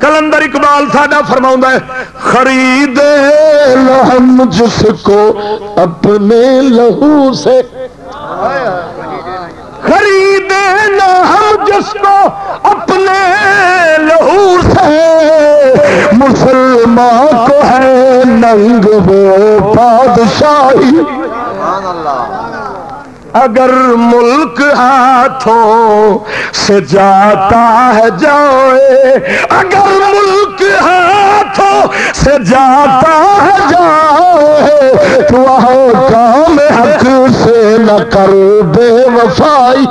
کلندر اقبال ساڈا فرما ہے، خرید ہم جس کو اپنے لہو سے۔ خریدے ہم جس کو اپنے لہو سے۔ مسلمان کو ہے ننگ وہ بادشاہی۔ اگر ملک ہاتھوں سے جاتا ہے جائے اگر ملک ہاتھوں سے جاتا ہے جائے تو وہ کام حق سے نہ کر بے وفائی۔